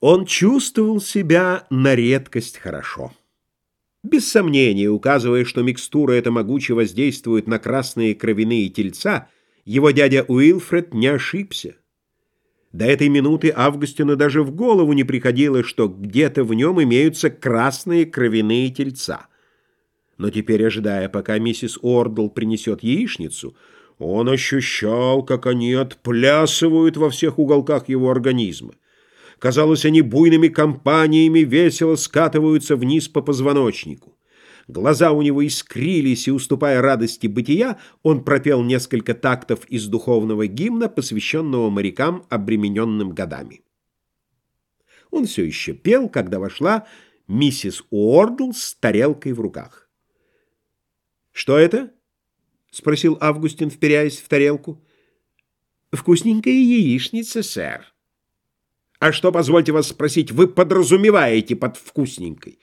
Он чувствовал себя на редкость хорошо. Без сомнения, указывая, что микстура эта могуче воздействует на красные кровяные тельца, его дядя Уилфред не ожибся. До этой минуты Августину даже в голову не приходило, что где-то в нем имеются красные кровяные тельца. Но теперь, ожидая, пока миссис Ордл принесет яичницу, он ощущал, как они отплясывают во всех уголках его организма. Казалось, они буйными компаниями весело скатываются вниз по позвоночнику. Глаза у него искрились, и, уступая радости бытия, он пропел несколько тактов из духовного гимна, посвященного морякам, обремененным годами. Он все еще пел, когда вошла миссис Уордл с тарелкой в руках. «Что это?» — спросил Августин, вперяясь в тарелку. «Вкусненькая яичница, сэр». А что, позвольте вас спросить, вы подразумеваете под вкусненькой?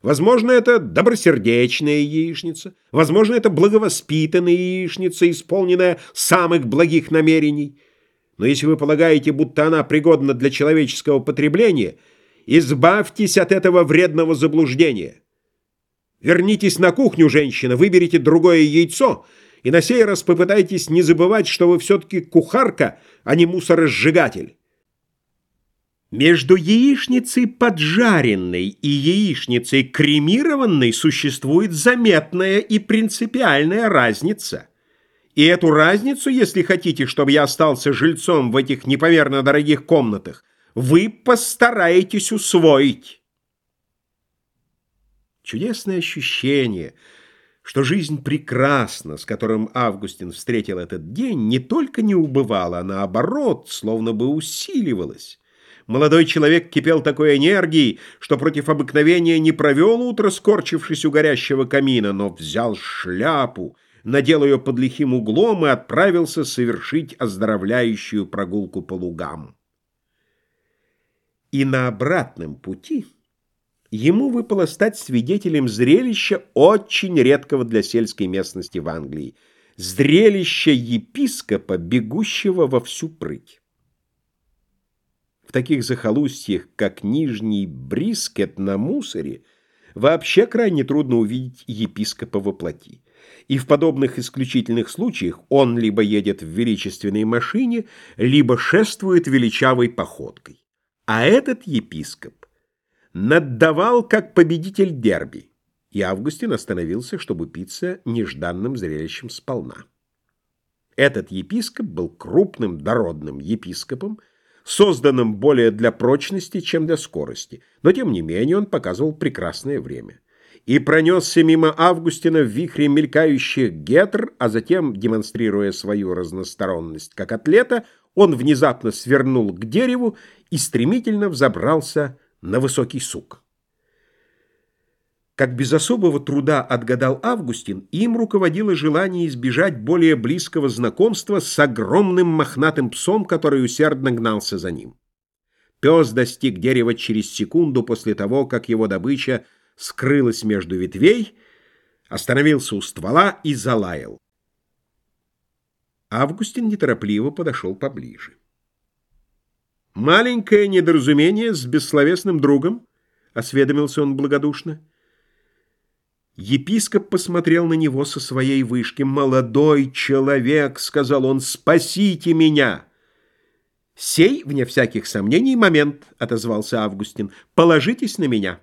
Возможно, это добросердечная яичница, возможно, это благовоспитанная яичница, исполненная самых благих намерений. Но если вы полагаете, будто она пригодна для человеческого потребления, избавьтесь от этого вредного заблуждения. Вернитесь на кухню, женщина, выберите другое яйцо и на сей раз попытайтесь не забывать, что вы все-таки кухарка, а не мусоросжигатель. Между яичницей поджаренной и яичницей кремированной существует заметная и принципиальная разница. И эту разницу, если хотите, чтобы я остался жильцом в этих непомерно дорогих комнатах, вы постараетесь усвоить. Чудесное ощущение, что жизнь прекрасна, с которым Августин встретил этот день, не только не убывала, а наоборот, словно бы усиливалась. Молодой человек кипел такой энергией, что против обыкновения не провел утро, скорчившись у горящего камина, но взял шляпу, надел ее под лихим углом и отправился совершить оздоровляющую прогулку по лугам. И на обратном пути ему выпало стать свидетелем зрелища очень редкого для сельской местности в Англии, зрелища епископа, бегущего во всю прыть. В таких захолустьях, как Нижний Брискет на мусоре, вообще крайне трудно увидеть епископа во плоти. И в подобных исключительных случаях он либо едет в величественной машине, либо шествует величавой походкой. А этот епископ наддавал как победитель дерби, и Августин остановился, чтобы питься нежданным зрелищем сполна. Этот епископ был крупным дородным епископом, созданным более для прочности, чем для скорости, но тем не менее он показывал прекрасное время. И пронесся мимо Августина в вихре мелькающих гетр, а затем, демонстрируя свою разносторонность как атлета, он внезапно свернул к дереву и стремительно взобрался на высокий сук. Как без особого труда отгадал Августин, им руководило желание избежать более близкого знакомства с огромным мохнатым псом, который усердно гнался за ним. Пес достиг дерева через секунду после того, как его добыча скрылась между ветвей, остановился у ствола и залаял. Августин неторопливо подошел поближе. «Маленькое недоразумение с бессловесным другом?» — осведомился он благодушно. Епископ посмотрел на него со своей вышки. «Молодой человек», — сказал он, — «спасите меня». «Сей, вне всяких сомнений, момент», — отозвался Августин, — «положитесь на меня».